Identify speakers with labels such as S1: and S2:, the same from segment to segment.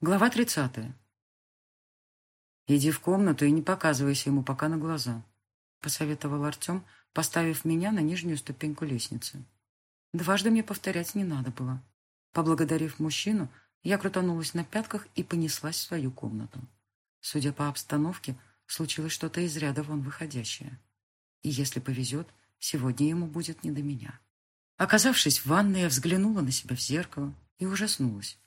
S1: Глава 30. «Иди в комнату и не показывайся ему пока на глаза», — посоветовал Артем, поставив меня на нижнюю ступеньку лестницы. Дважды мне повторять не надо было. Поблагодарив мужчину, я крутанулась на пятках и понеслась в свою комнату. Судя по обстановке, случилось что-то из ряда вон выходящее. И если повезет, сегодня ему будет не до меня. Оказавшись в ванной, я взглянула на себя в зеркало и ужаснулась.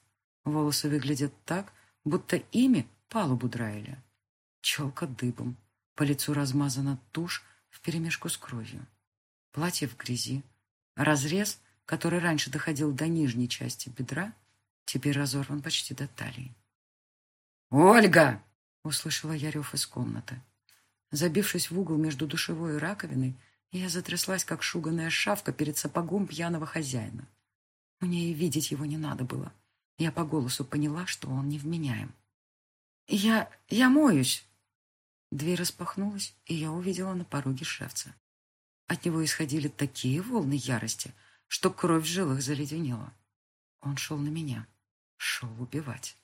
S1: Волосы выглядят так, будто ими палубу драили. Челка дыбом, по лицу размазана тушь вперемешку с кровью. Платье в грязи. Разрез, который раньше доходил до нижней части бедра, теперь разорван почти до талии. «Ольга!» — услышала я рев из комнаты. Забившись в угол между душевой и раковиной, я затряслась, как шуганая шавка перед сапогом пьяного хозяина. Мне и видеть его не надо было. Я по голосу поняла, что он невменяем. «Я... я моюсь!» Дверь распахнулась, и я увидела на пороге шефца. От него исходили такие волны ярости, что кровь в жилах заледенела. Он шел на меня, шел убивать.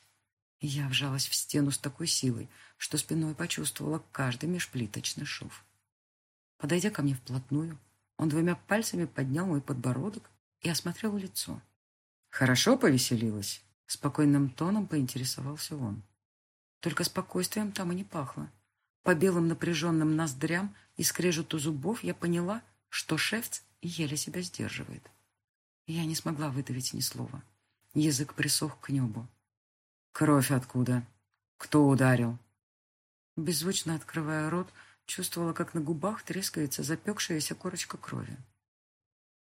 S1: Я вжалась в стену с такой силой, что спиной почувствовала каждый межплиточный шов. Подойдя ко мне вплотную, он двумя пальцами поднял мой подбородок и осмотрел лицо. «Хорошо повеселилась?» Спокойным тоном поинтересовался он. Только спокойствием там и не пахло. По белым напряженным ноздрям и скрежету зубов я поняла, что шефц еле себя сдерживает. Я не смогла выдавить ни слова. Язык присох к небу. «Кровь откуда? Кто ударил?» Беззвучно открывая рот, чувствовала, как на губах трескается запекшаяся корочка крови.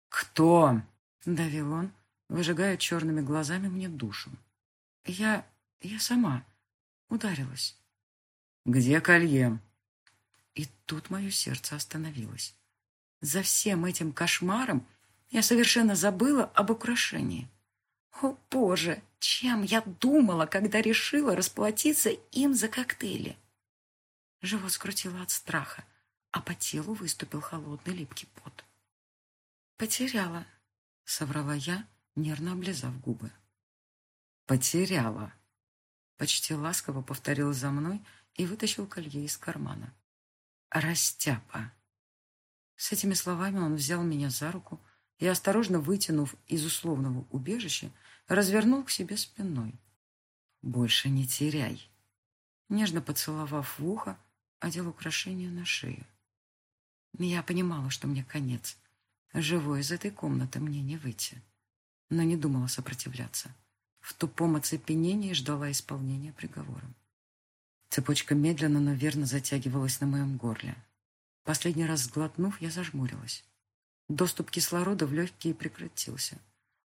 S1: «Кто?» — давил он, выжигая черными глазами мне душу. Я... я сама ударилась. «Где колье?» И тут мое сердце остановилось. За всем этим кошмаром я совершенно забыла об украшении. О, Боже, чем я думала, когда решила расплатиться им за коктейли? Живот скрутило от страха, а по телу выступил холодный липкий пот. «Потеряла», — соврала я, нервно облизав губы. «Потеряла!» Почти ласково повторил за мной и вытащил колье из кармана. «Растяпа!» С этими словами он взял меня за руку и, осторожно вытянув из условного убежища, развернул к себе спиной. «Больше не теряй!» Нежно поцеловав в ухо, одел украшение на шею. Я понимала, что мне конец. Живой из этой комнаты мне не выйти но не думала сопротивляться. В тупом оцепенении ждала исполнения приговора. Цепочка медленно, но верно затягивалась на моем горле. Последний раз сглотнув, я зажмурилась. Доступ кислорода в легкие прекратился.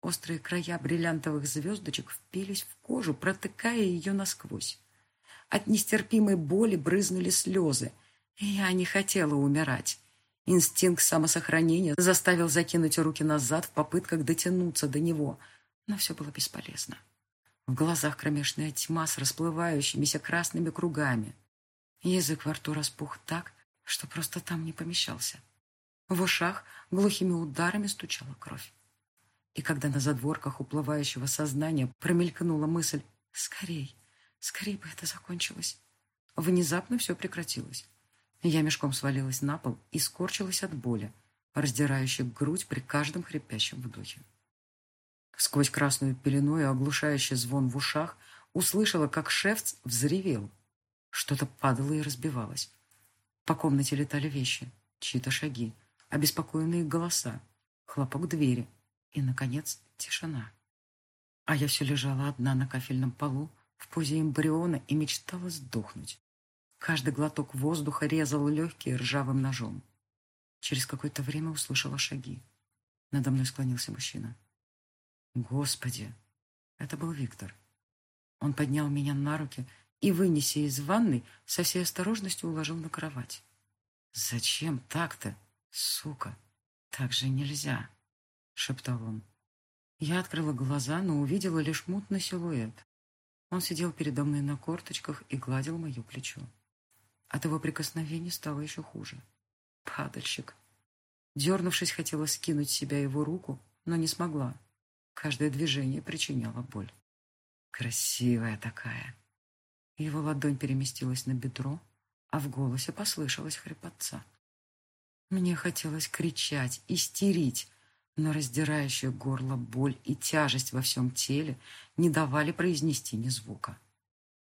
S1: Острые края бриллиантовых звездочек впились в кожу, протыкая ее насквозь. От нестерпимой боли брызнули слезы, я не хотела умирать. Инстинкт самосохранения заставил закинуть руки назад в попытках дотянуться до него, но все было бесполезно. В глазах кромешная тьма с расплывающимися красными кругами. Язык во рту распух так, что просто там не помещался. В ушах глухими ударами стучала кровь. И когда на задворках уплывающего сознания промелькнула мысль «Скорей, скорей бы это закончилось», внезапно все прекратилось. Я мешком свалилась на пол и скорчилась от боли, раздирающей грудь при каждом хрипящем вдохе. Сквозь красную пелену и оглушающий звон в ушах услышала, как шефц взревел. Что-то падало и разбивалось. По комнате летали вещи, чьи-то шаги, обеспокоенные голоса, хлопок двери и, наконец, тишина. А я все лежала одна на кафельном полу в позе эмбриона и мечтала сдохнуть. Каждый глоток воздуха резал легкие ржавым ножом. Через какое-то время услышала шаги. Надо мной склонился мужчина. Господи! Это был Виктор. Он поднял меня на руки и, вынеся из ванной, со всей осторожностью уложил на кровать. «Зачем так-то, сука? Так же нельзя!» — шептал он. Я открыла глаза, но увидела лишь мутный силуэт. Он сидел передо мной на корточках и гладил мое плечо. От его прикосновений стало еще хуже. Падальщик. Дернувшись, хотела скинуть с себя его руку, но не смогла. Каждое движение причиняло боль. Красивая такая. Его ладонь переместилась на бедро, а в голосе послышалась хрипотца. Мне хотелось кричать, истерить, но раздирающая горло боль и тяжесть во всем теле не давали произнести ни звука.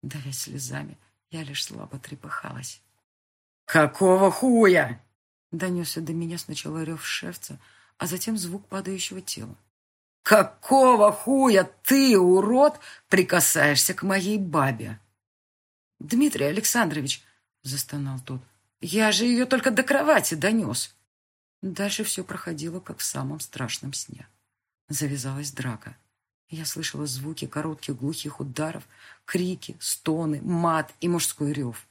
S1: Давясь слезами, я лишь слабо трепыхалась. «Какого хуя?» Донесся до меня сначала рев шефца, а затем звук падающего тела. «Какого хуя ты, урод, прикасаешься к моей бабе?» «Дмитрий Александрович», — застонал тот, — «я же ее только до кровати донес». Дальше все проходило, как в самом страшном сне. Завязалась драка. Я слышала звуки коротких глухих ударов, крики, стоны, мат и мужской рев.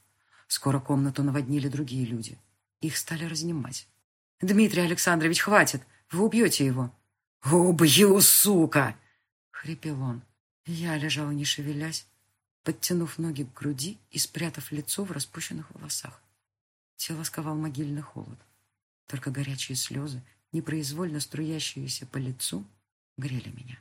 S1: Скоро комнату наводнили другие люди. Их стали разнимать. «Дмитрий Александрович, хватит! Вы убьете его!» «Убью, сука!» — хрипел он. Я лежала, не шевелясь, подтянув ноги к груди и спрятав лицо в распущенных волосах. Тело сковал могильный холод. Только горячие слезы, непроизвольно струящиеся по лицу, грели меня.